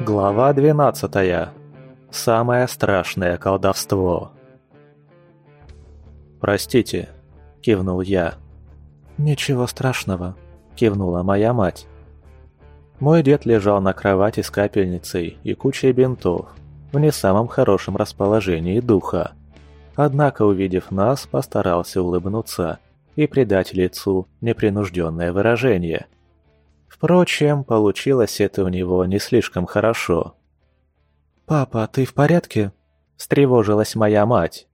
Глава 12. Самое страшное колдовство. «Простите», – кивнул я. «Ничего страшного», – кивнула моя мать. Мой дед лежал на кровати с капельницей и кучей бинтов, в не самом хорошем расположении духа. Однако, увидев нас, постарался улыбнуться и придать лицу непринужденное выражение – Впрочем, получилось это у него не слишком хорошо. «Папа, ты в порядке?» – встревожилась моя мать.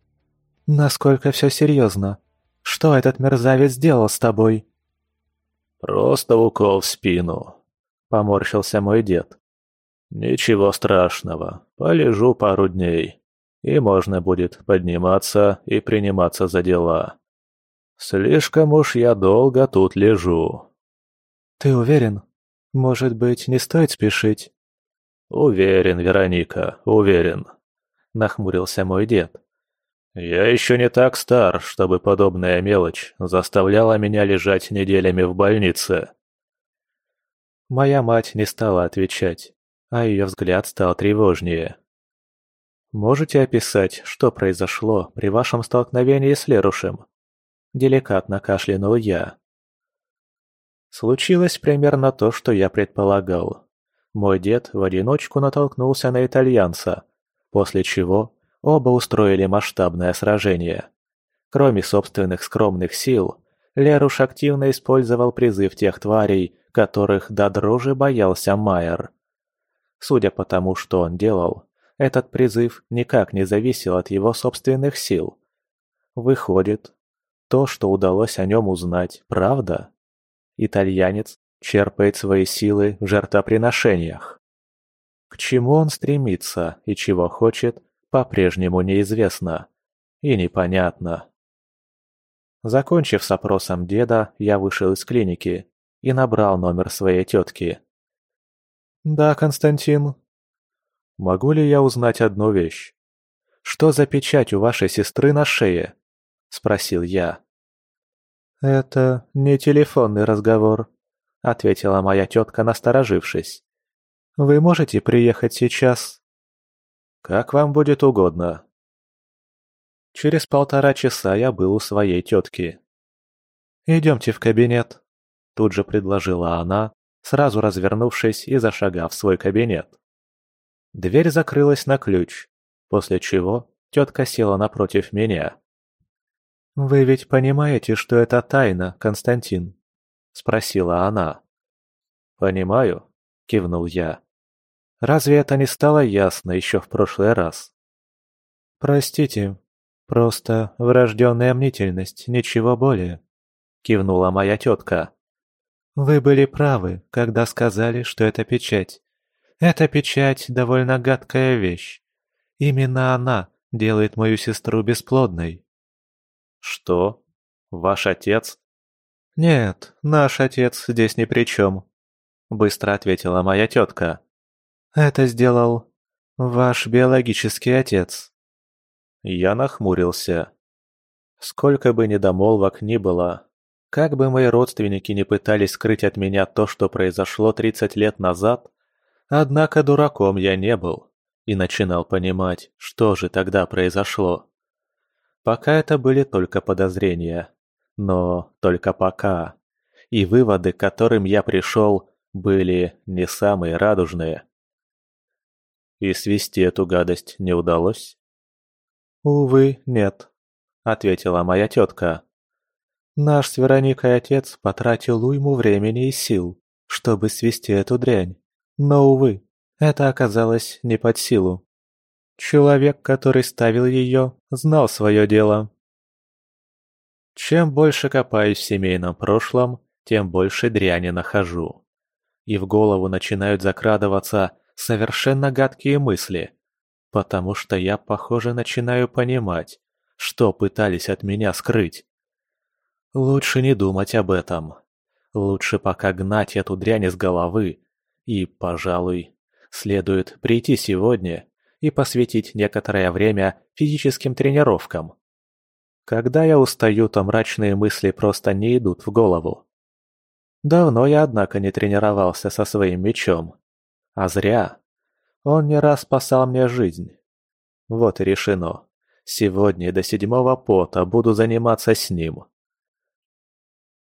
«Насколько все серьезно? Что этот мерзавец сделал с тобой?» «Просто укол в спину», – поморщился мой дед. «Ничего страшного, полежу пару дней, и можно будет подниматься и приниматься за дела. Слишком уж я долго тут лежу». «Ты уверен? Может быть, не стоит спешить?» «Уверен, Вероника, уверен», — нахмурился мой дед. «Я еще не так стар, чтобы подобная мелочь заставляла меня лежать неделями в больнице». Моя мать не стала отвечать, а ее взгляд стал тревожнее. «Можете описать, что произошло при вашем столкновении с Лерушем?» Деликатно кашлянул я. Случилось примерно то, что я предполагал. Мой дед в одиночку натолкнулся на итальянца, после чего оба устроили масштабное сражение. Кроме собственных скромных сил, Леруш активно использовал призыв тех тварей, которых до дрожи боялся Майер. Судя по тому, что он делал, этот призыв никак не зависел от его собственных сил. Выходит, то, что удалось о нем узнать, правда? Итальянец черпает свои силы в жертвоприношениях. К чему он стремится и чего хочет, по-прежнему неизвестно и непонятно. Закончив с опросом деда, я вышел из клиники и набрал номер своей тетки. «Да, Константин». «Могу ли я узнать одну вещь? Что за печать у вашей сестры на шее?» – спросил я. «Это не телефонный разговор», — ответила моя тетка, насторожившись. «Вы можете приехать сейчас?» «Как вам будет угодно». Через полтора часа я был у своей тетки. «Идемте в кабинет», — тут же предложила она, сразу развернувшись и зашагав в свой кабинет. Дверь закрылась на ключ, после чего тетка села напротив меня. «Вы ведь понимаете, что это тайна, Константин?» – спросила она. «Понимаю», – кивнул я. «Разве это не стало ясно еще в прошлый раз?» «Простите, просто врожденная мнительность, ничего более», – кивнула моя тетка. «Вы были правы, когда сказали, что это печать. Эта печать довольно гадкая вещь. Именно она делает мою сестру бесплодной». «Что? Ваш отец?» «Нет, наш отец здесь ни при чем», — быстро ответила моя тетка. «Это сделал ваш биологический отец». Я нахмурился. Сколько бы недомолвок ни было, как бы мои родственники не пытались скрыть от меня то, что произошло 30 лет назад, однако дураком я не был и начинал понимать, что же тогда произошло. Пока это были только подозрения. Но только пока. И выводы, к которым я пришел, были не самые радужные. И свести эту гадость не удалось? «Увы, нет», — ответила моя тетка. «Наш с Вероникой отец потратил уйму времени и сил, чтобы свести эту дрянь. Но, увы, это оказалось не под силу. Человек, который ставил ее, знал свое дело. Чем больше копаюсь в семейном прошлом, тем больше дряни нахожу. И в голову начинают закрадываться совершенно гадкие мысли, потому что я, похоже, начинаю понимать, что пытались от меня скрыть. Лучше не думать об этом. Лучше пока гнать эту дрянь из головы. И, пожалуй, следует прийти сегодня и посвятить некоторое время физическим тренировкам. Когда я устаю, то мрачные мысли просто не идут в голову. Давно я, однако, не тренировался со своим мечом. А зря. Он не раз спасал мне жизнь. Вот и решено. Сегодня до седьмого пота буду заниматься с ним.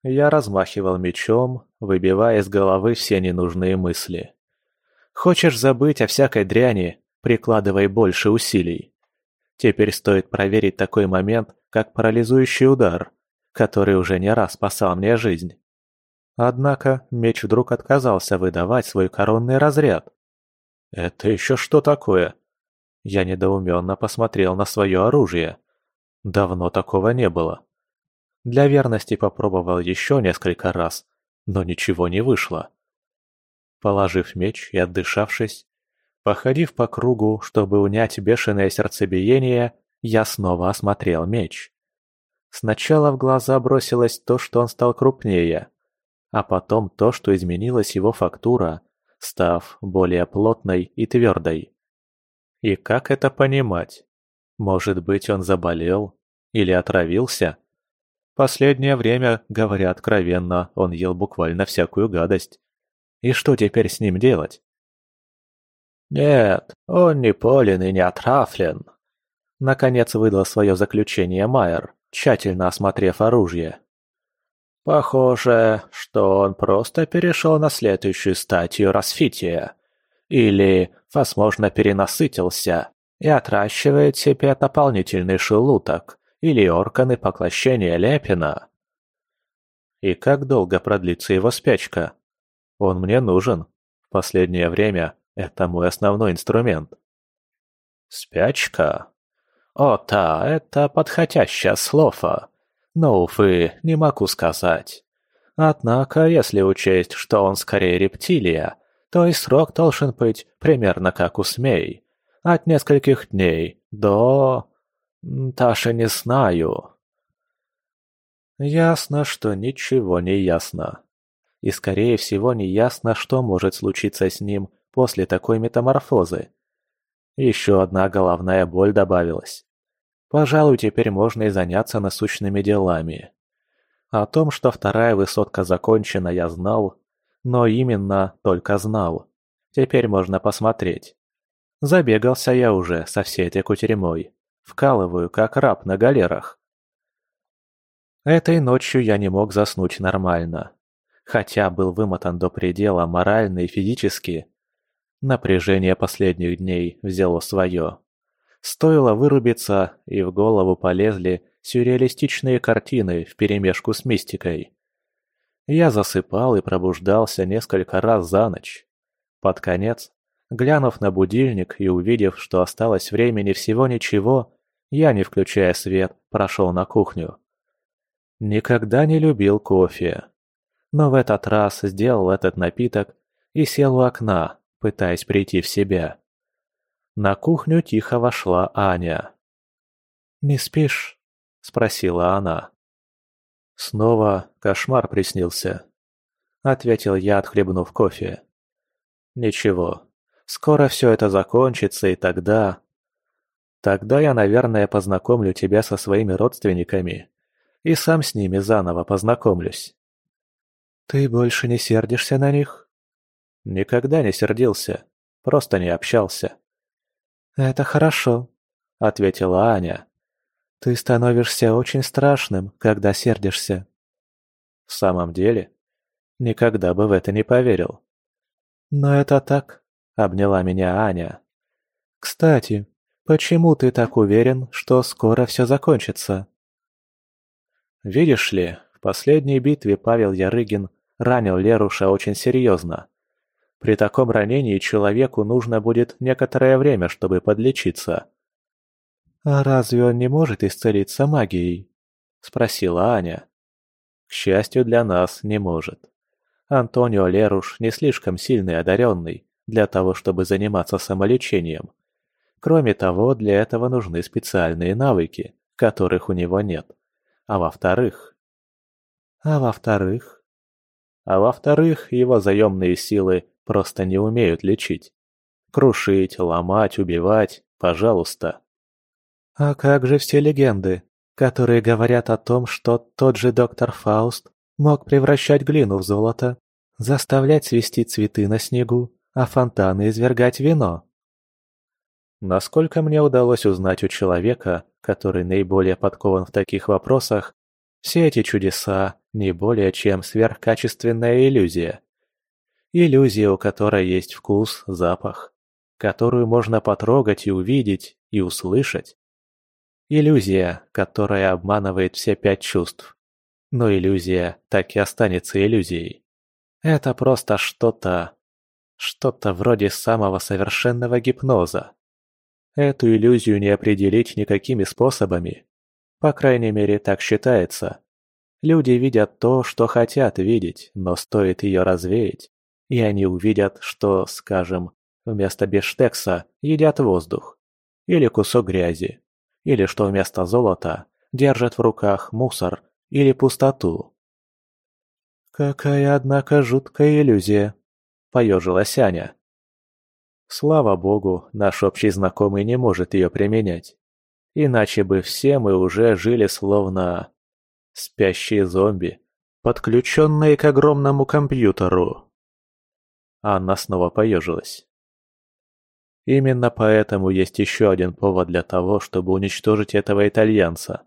Я размахивал мечом, выбивая из головы все ненужные мысли. Хочешь забыть о всякой дряни, прикладывай больше усилий. Теперь стоит проверить такой момент, как парализующий удар, который уже не раз спасал мне жизнь. Однако меч вдруг отказался выдавать свой коронный разряд. «Это еще что такое?» Я недоуменно посмотрел на свое оружие. Давно такого не было. Для верности попробовал еще несколько раз, но ничего не вышло. Положив меч и отдышавшись, походив по кругу, чтобы унять бешеное сердцебиение, я снова осмотрел меч. Сначала в глаза бросилось то, что он стал крупнее, а потом то, что изменилась его фактура, став более плотной и твердой. И как это понимать? Может быть, он заболел или отравился? Последнее время, говоря откровенно, он ел буквально всякую гадость. И что теперь с ним делать? «Нет, он не полен и не отравлен», — наконец выдал свое заключение Майер, тщательно осмотрев оружие. «Похоже, что он просто перешел на следующую стадию расфития. Или, возможно, перенасытился и отращивает себе дополнительный шелудок или органы поглощения Лепина. И как долго продлится его спячка? Он мне нужен. В последнее время это мой основной инструмент. Спячка? О, да, это подходящее слово. Но, увы, не могу сказать. Однако, если учесть, что он скорее рептилия, то и срок должен быть примерно как у змей. От нескольких дней до... Таша не знаю. Ясно, что ничего не ясно. И скорее всего не ясно, что может случиться с ним после такой метаморфозы. Еще одна головная боль добавилась. Пожалуй, теперь можно и заняться насущными делами. О том, что вторая высотка закончена, я знал, но именно только знал. Теперь можно посмотреть. Забегался я уже со всей этой кутерьмой. Вкалываю, как раб на галерах. Этой ночью я не мог заснуть нормально. Хотя был вымотан до предела морально и физически. Напряжение последних дней взяло свое. Стоило вырубиться, и в голову полезли сюрреалистичные картины вперемешку с мистикой. Я засыпал и пробуждался несколько раз за ночь. Под конец Глянув на будильник и увидев, что осталось времени всего ничего, я, не включая свет, прошел на кухню. Никогда не любил кофе. Но в этот раз сделал этот напиток и сел у окна, пытаясь прийти в себя. На кухню тихо вошла Аня. «Не спишь?» – спросила она. «Снова кошмар приснился», – ответил я, отхлебнув кофе. «Ничего, Скоро все это закончится, и тогда... Тогда я, наверное, познакомлю тебя со своими родственниками. И сам с ними заново познакомлюсь. Ты больше не сердишься на них? Никогда не сердился. Просто не общался. Это хорошо, ответила Аня. Ты становишься очень страшным, когда сердишься. В самом деле? Никогда бы в это не поверил. Но это так. — обняла меня Аня. «Кстати, почему ты так уверен, что скоро все закончится?» «Видишь ли, в последней битве Павел Ярыгин ранил Леруша очень серьезно. При таком ранении человеку нужно будет некоторое время, чтобы подлечиться». «А разве он не может исцелиться магией?» — спросила Аня. «К счастью для нас, не может. Антонио Леруш не слишком сильный одаренный, для того, чтобы заниматься самолечением. Кроме того, для этого нужны специальные навыки, которых у него нет. А во-вторых... А во-вторых... А во-вторых, его заемные силы просто не умеют лечить. Крушить, ломать, убивать, пожалуйста. А как же все легенды, которые говорят о том, что тот же доктор Фауст мог превращать глину в золото, заставлять свести цветы на снегу, а фонтаны извергать вино?» Насколько мне удалось узнать у человека, который наиболее подкован в таких вопросах, все эти чудеса не более чем сверхкачественная иллюзия. Иллюзия, у которой есть вкус, запах, которую можно потрогать и увидеть, и услышать. Иллюзия, которая обманывает все пять чувств. Но иллюзия так и останется иллюзией. Это просто что-то... Что-то вроде самого совершенного гипноза. Эту иллюзию не определить никакими способами. По крайней мере, так считается. Люди видят то, что хотят видеть, но стоит ее развеять, и они увидят, что, скажем, вместо бифштекса едят воздух. Или кусок грязи. Или что вместо золота держат в руках мусор или пустоту. «Какая, однако, жуткая иллюзия!» – поежилась Аня. Слава богу, наш общий знакомый не может ее применять. Иначе бы все мы уже жили словно... спящие зомби, подключенные к огромному компьютеру. Анна снова поежилась. Именно поэтому есть еще один повод для того, чтобы уничтожить этого итальянца.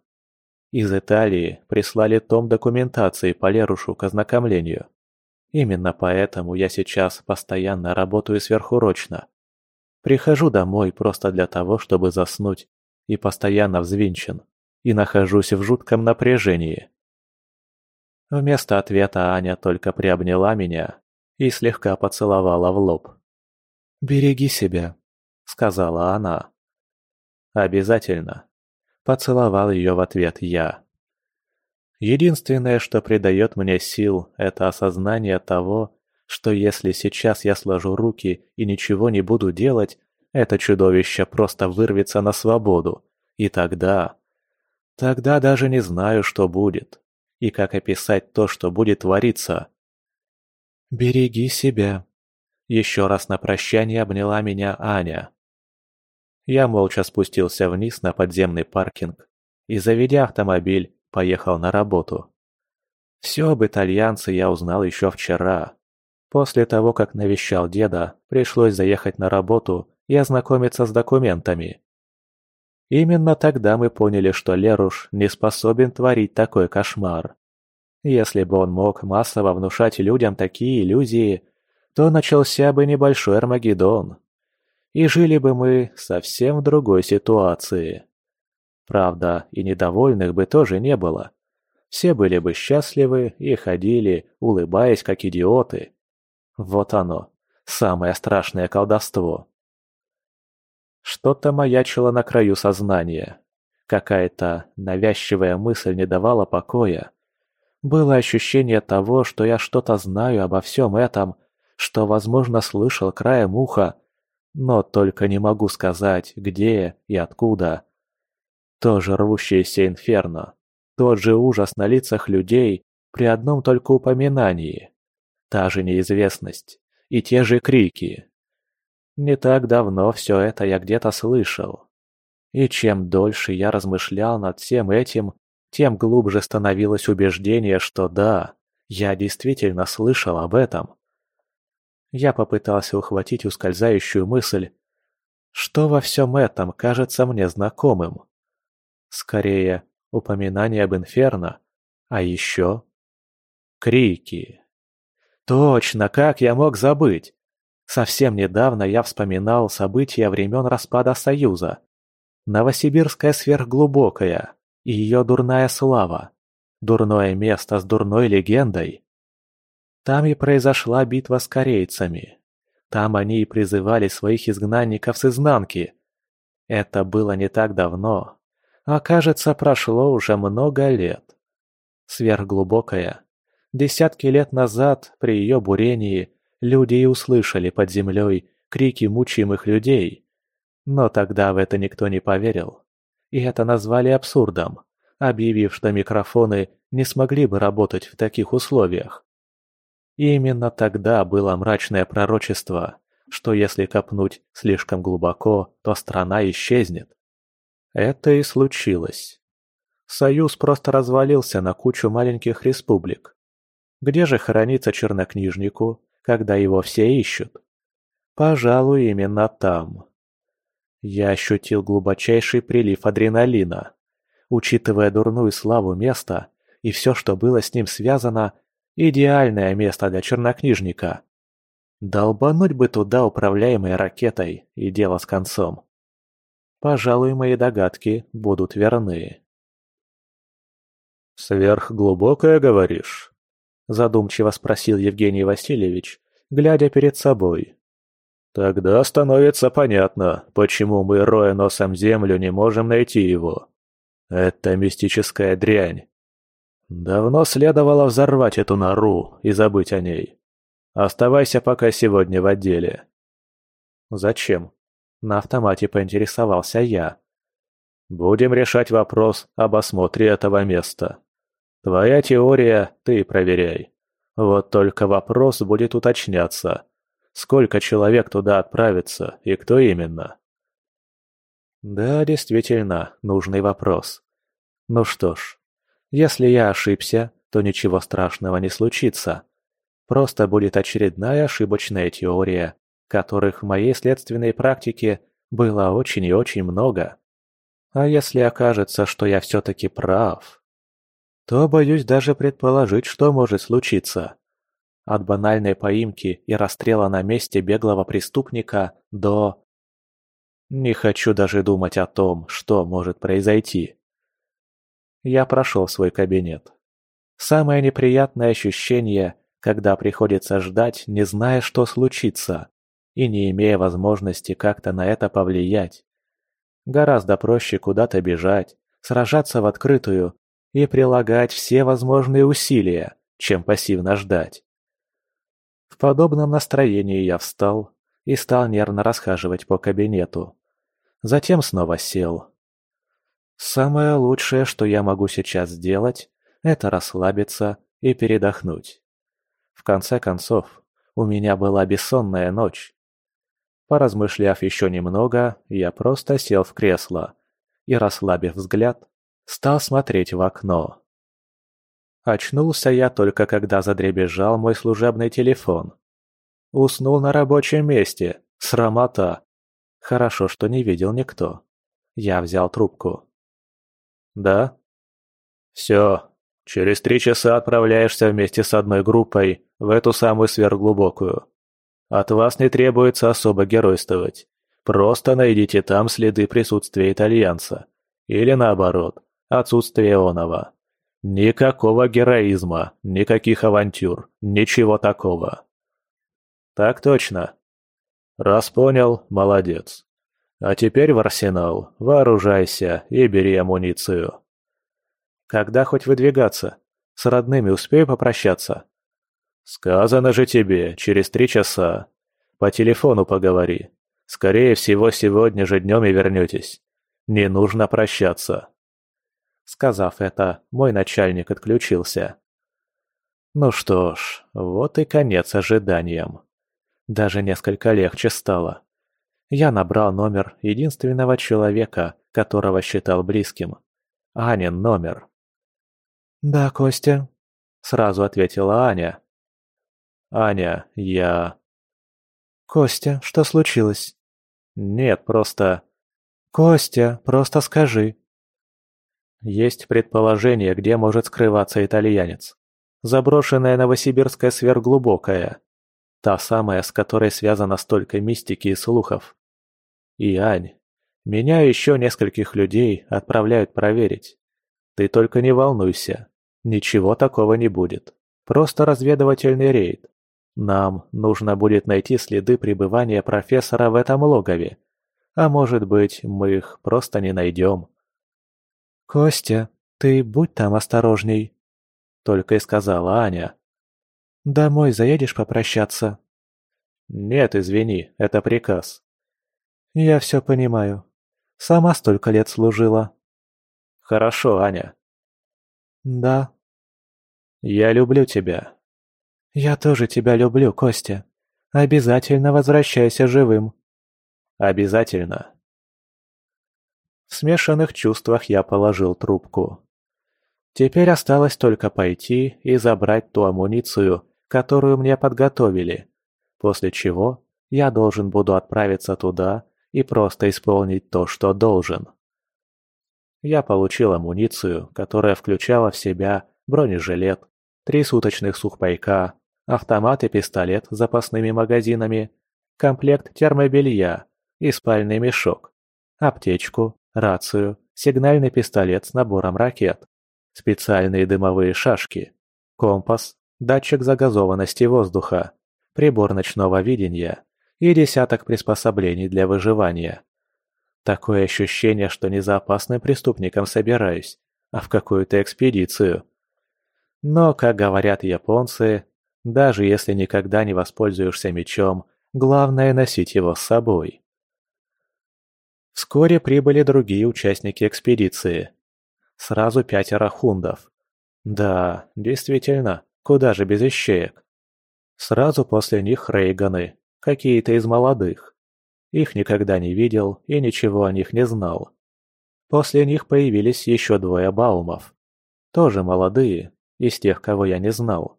Из Италии прислали том документации по Лерушу к ознакомлению. Именно поэтому я сейчас постоянно работаю сверхурочно. Прихожу домой просто для того, чтобы заснуть, и постоянно взвинчен, и нахожусь в жутком напряжении. Вместо ответа Аня только приобняла меня и слегка поцеловала в лоб. «Береги себя», — сказала она. «Обязательно», — поцеловал ее в ответ я. Единственное, что придает мне сил, это осознание того, что если сейчас я сложу руки и ничего не буду делать, это чудовище просто вырвется на свободу. И тогда... Тогда даже не знаю, что будет. И как описать то, что будет твориться. «Береги себя», — еще раз на прощание обняла меня Аня. Я молча спустился вниз на подземный паркинг и, заведя автомобиль, поехал на работу. Все об итальянце я узнал еще вчера. После того, как навещал деда, пришлось заехать на работу и ознакомиться с документами. Именно тогда мы поняли, что Леруш не способен творить такой кошмар. Если бы он мог массово внушать людям такие иллюзии, то начался бы небольшой Армагеддон. И жили бы мы совсем в другой ситуации. Правда, и недовольных бы тоже не было. Все были бы счастливы и ходили, улыбаясь как идиоты. Вот оно, самое страшное колдовство. Что-то маячило на краю сознания. Какая-то навязчивая мысль не давала покоя. Было ощущение того, что я что-то знаю обо всем этом, что, возможно, слышал краем уха, но только не могу сказать, где и откуда. То же рвущееся инферно, тот же ужас на лицах людей при одном только упоминании. Та же неизвестность и те же крики. Не так давно все это я где-то слышал. И чем дольше я размышлял над всем этим, тем глубже становилось убеждение, что да, я действительно слышал об этом. Я попытался ухватить ускользающую мысль, что во всем этом кажется мне знакомым. Скорее, упоминание об инферно, а еще... Крики. Точно, как я мог забыть? Совсем недавно я вспоминал события времен распада Союза. Новосибирская сверхглубокая и ее дурная слава. Дурное место с дурной легендой. Там и произошла битва с корейцами. Там они и призывали своих изгнанников с изнанки. Это было не так давно, а кажется, прошло уже много лет. Сверхглубокая. Десятки лет назад, при ее бурении, люди и услышали под землей крики мучимых людей. Но тогда в это никто не поверил. И это назвали абсурдом, объявив, что микрофоны не смогли бы работать в таких условиях. И именно тогда было мрачное пророчество, что если копнуть слишком глубоко, то страна исчезнет. Это и случилось. Союз просто развалился на кучу маленьких республик. Где же хранится чернокнижнику, когда его все ищут. Пожалуй, именно там. Я ощутил глубочайший прилив адреналина. Учитывая дурную славу места и все, что было с ним связано, идеальное место для чернокнижника. Долбануть бы туда управляемой ракетой, и дело с концом. Пожалуй, мои догадки будут верны. «Сверхглубокое, говоришь?» Задумчиво спросил Евгений Васильевич, глядя перед собой. «Тогда становится понятно, почему мы, роя носом землю, не можем найти его. Это мистическая дрянь. Давно следовало взорвать эту нору и забыть о ней. Оставайся пока сегодня в отделе». «Зачем?» На автомате поинтересовался я. «Будем решать вопрос об осмотре этого места. Твоя теория ты проверяй. Вот только вопрос будет уточняться. Сколько человек туда отправится и кто именно?» Да, действительно, нужный вопрос. Ну что ж, если я ошибся, то ничего страшного не случится. Просто будет очередная ошибочная теория, которых в моей следственной практике было очень и очень много. А если окажется, что я все-таки прав, то боюсь даже предположить, что может случиться. От банальной поимки и расстрела на месте беглого преступника до... Не хочу даже думать о том, что может произойти. Я прошел в свой кабинет. Самое неприятное ощущение, когда приходится ждать, не зная, что случится и не имея возможности как-то на это повлиять. Гораздо проще куда-то бежать, сражаться в открытую и прилагать все возможные усилия, чем пассивно ждать. В подобном настроении я встал и стал нервно расхаживать по кабинету. Затем снова сел. Самое лучшее, что я могу сейчас сделать, это расслабиться и передохнуть. В конце концов, у меня была бессонная ночь, Поразмышляв еще немного, я просто сел в кресло и, расслабив взгляд, стал смотреть в окно. Очнулся я только когда задребезжал мой служебный телефон. Уснул на рабочем месте, срамота. Хорошо, что не видел никто. Я взял трубку. «Да?» «Все, через три часа отправляешься вместе с одной группой в эту самую сверхглубокую. От вас не требуется особо геройствовать. Просто найдите там следы присутствия итальянца. Или наоборот, отсутствие оного. Никакого героизма, никаких авантюр, ничего такого. Так точно. Раз понял, молодец. А теперь в арсенал, вооружайся и бери амуницию. Когда хоть выдвигаться? С родными успею попрощаться? «Сказано же тебе, через три часа. По телефону поговори. Скорее всего, сегодня же днем и вернетесь. Не нужно прощаться». Сказав это, мой начальник отключился. Ну что ж, вот и конец ожиданиям. Даже несколько легче стало. Я набрал номер единственного человека, которого считал близким. Анин номер. «Да, Костя», — сразу ответила Аня. «Аня, я...» «Костя, что случилось?» «Нет, просто...» «Костя, просто скажи». Есть предположение, где может скрываться итальянец. Заброшенная новосибирская сверхглубокая. Та самая, с которой связано столько мистики и слухов. И Ань, меня и еще нескольких людей отправляют проверить. Ты только не волнуйся, ничего такого не будет. Просто разведывательный рейд. Нам нужно будет найти следы пребывания профессора в этом логове. А может быть, мы их просто не найдем. «Костя, ты будь там осторожней», — только и сказала Аня. «Домой заедешь попрощаться?» «Нет, извини, это приказ». «Я все понимаю. Сама столько лет служила». «Хорошо, Аня». «Да». «Я люблю тебя, «Я тоже тебя люблю, Костя. Обязательно возвращайся живым». «Обязательно». Смешанных чувствах я положил трубку. Теперь осталось только пойти и забрать ту амуницию, которую мне подготовили, после чего я должен буду отправиться туда и просто исполнить то, что должен. Я получил амуницию, которая включала в себя бронежилет, три суточных сухпайка, автомат и пистолет с запасными магазинами, комплект термобелья и спальный мешок, аптечку, рацию, сигнальный пистолет с набором ракет, специальные дымовые шашки, компас, датчик загазованности воздуха, прибор ночного видения и десяток приспособлений для выживания. Такое ощущение, что не за опасным преступником собираюсь, а в какую-то экспедицию. Но, как говорят японцы, даже если никогда не воспользуешься мечом, главное носить его с собой. Вскоре прибыли другие участники экспедиции. Сразу пятеро хундов. Да, действительно, куда же без ищеек. Сразу после них Рейганы, какие-то из молодых. Их никогда не видел и ничего о них не знал. После них появились еще двое Баумов. Тоже молодые, из тех, кого я не знал.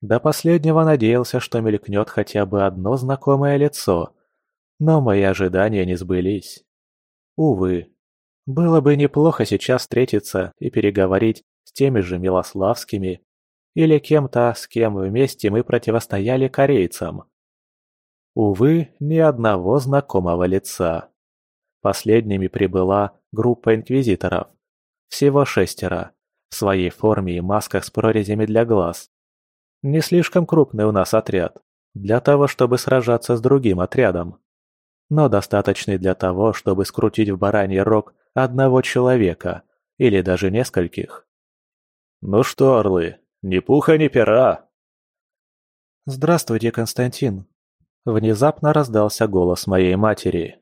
До последнего надеялся, что мелькнет хотя бы одно знакомое лицо, но мои ожидания не сбылись. Увы. Было бы неплохо сейчас встретиться и переговорить с теми же Милославскими или кем-то, с кем вместе мы противостояли корейцам. Увы, ни одного знакомого лица. Последними прибыла группа инквизиторов. Всего шестеро. В своей форме и масках с прорезями для глаз. Не слишком крупный у нас отряд. Для того, чтобы сражаться с другим отрядом. Но достаточный для того, чтобы скрутить в бараний рог одного человека. Или даже нескольких. «Ну что, орлы, ни пуха, ни пера!» «Здравствуйте, Константин!» Внезапно раздался голос моей матери.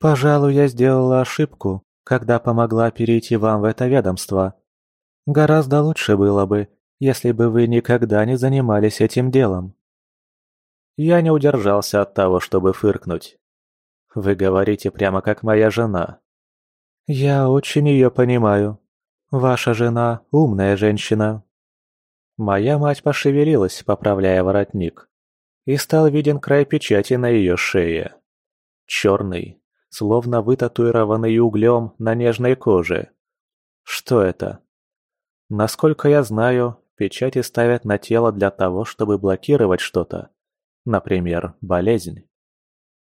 «Пожалуй, я сделала ошибку, когда помогла перейти вам в это ведомство. Гораздо лучше было бы, если бы вы никогда не занимались этим делом». Я не удержался от того, чтобы фыркнуть. «Вы говорите прямо как моя жена». «Я очень ее понимаю. Ваша жена – умная женщина». Моя мать пошевелилась, поправляя воротник и стал виден край печати на ее шее. Черный, словно вытатуированный углем на нежной коже. Что это? Насколько я знаю, печати ставят на тело для того, чтобы блокировать что-то. Например, болезнь.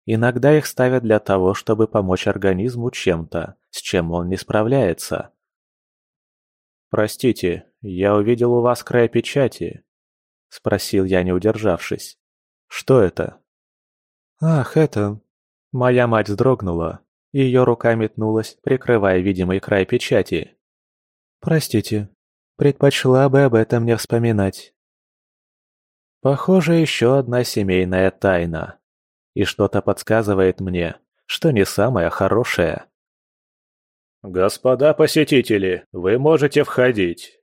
Иногда их ставят для того, чтобы помочь организму чем-то, с чем он не справляется. «Простите, я увидел у вас край печати», — спросил я, не удержавшись. Что это? Ах, это... Моя мать вздрогнула. Ее рука метнулась, прикрывая видимый край печати. Простите, предпочла бы об этом не вспоминать. Похоже, еще одна семейная тайна. И что-то подсказывает мне, что не самое хорошее. «Господа посетители, вы можете входить!»